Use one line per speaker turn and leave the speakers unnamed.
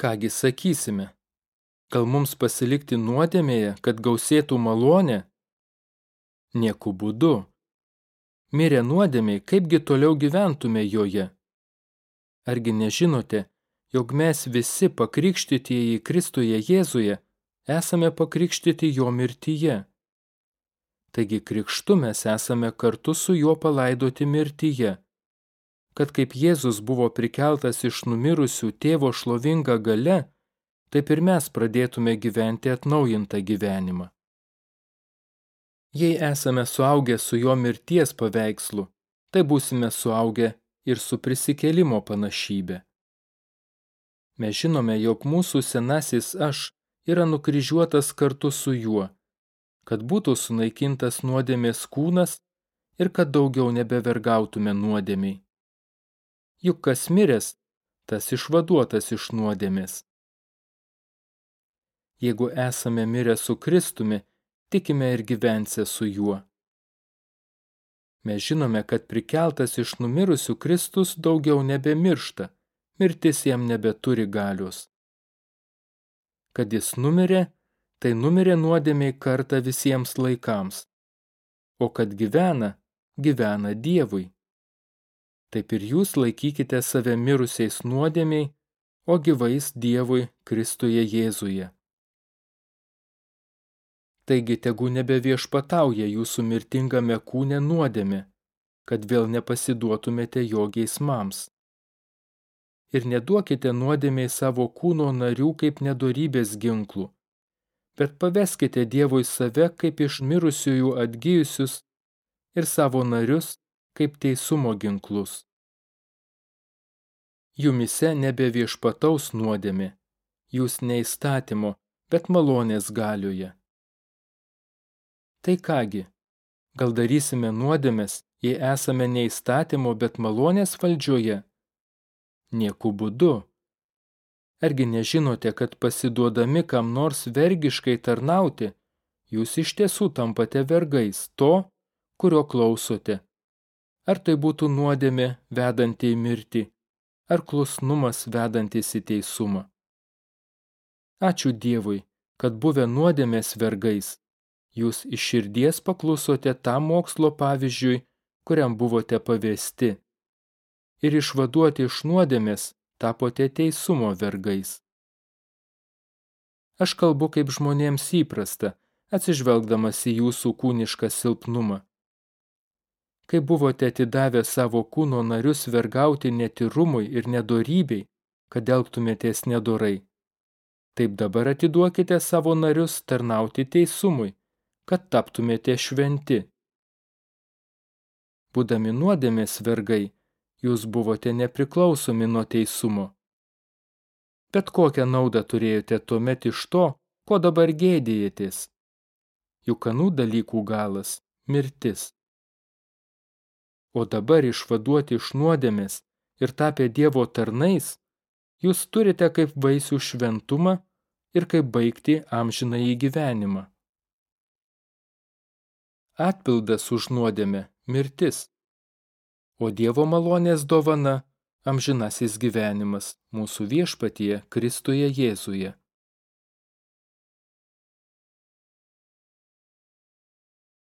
Kągi sakysime? Gal mums pasilikti nuodėmėje, kad gausėtų malonė? Nieku būdu. Mirę nuodėmiai, kaipgi toliau gyventume joje? Argi nežinote, jog mes visi pakrikštytieji Kristuje Jėzuje esame pakrikštyti jo mirtyje? Taigi krikštu mes esame kartu su juo palaidoti mirtyje kad kaip Jėzus buvo prikeltas iš numirusių tėvo šlovinga gale, taip ir mes pradėtume gyventi atnaujintą gyvenimą. Jei esame suaugę su jo mirties paveikslu, tai būsime suaugę ir su prisikelimo panašybė. Mes žinome, jog mūsų senasis aš yra nukryžiuotas kartu su juo, kad būtų sunaikintas nuodėmės kūnas ir kad daugiau nebevergautume nuodėmiai juk kas miręs, tas išvaduotas iš nuodėmės. Jeigu esame mirę su Kristumi, tikime ir gyvensę su juo. Mes žinome, kad prikeltas iš numirusių Kristus daugiau nebemiršta, mirtis jam nebeturi galios. Kad jis numirė, tai numirė nuodėmiai kartą visiems laikams, o kad gyvena, gyvena Dievui taip ir jūs laikykite save mirusiais nuodėmiai, o gyvais Dievui Kristuje Jėzuje. Taigi tegu nebeviešpatauja jūsų mirtingame kūne nuodėmė, kad vėl nepasiduotumėte jo geismams. Ir neduokite nuodėmiai savo kūno narių kaip nedorybės ginklų, bet paveskite Dievui save kaip iš mirusiųjų atgyjusius ir savo narius kaip teisumo ginklus. Jumise nebeviešpataus nuodėmė, jūs neįstatymo, bet malonės galioje. Tai kągi, gal darysime nuodėmės, jei esame neįstatymo, bet malonės valdžioje? Nieku būdu. Argi nežinote, kad pasiduodami kam nors vergiškai tarnauti, jūs iš tiesų tampate vergais to, kurio klausote ar tai būtų nuodėmė vedanti į mirtį, ar klusnumas vedantis į teisumą. Ačiū Dievui, kad buvę nuodėmės vergais, jūs iš širdies paklusote tam mokslo pavyzdžiui, kuriam buvote pavesti, ir išvaduoti iš nuodėmės tapote teisumo vergais. Aš kalbu kaip žmonėms įprasta, atsižvelgdamas į jūsų kūnišką silpnumą kai buvote atidavę savo kūno narius vergauti netirumui ir nedorybei, kad elgtumėtės nedorai. Taip dabar atiduokite savo narius tarnauti teisumui, kad taptumėte šventi. Būdami nuodėmės vergai, jūs buvote nepriklausomi nuo teisumo. Bet kokią naudą turėjote tuomet iš to, ko dabar gėdėjatės? Juk anų dalykų galas – mirtis o dabar išvaduoti iš nuodėmės ir tapę Dievo tarnais, jūs turite kaip vaisių šventumą ir kaip baigti amžiną į gyvenimą. Atpildas už nuodėmę – mirtis, o Dievo malonės dovana – amžinasis gyvenimas mūsų viešpatyje Kristuje Jėzuje.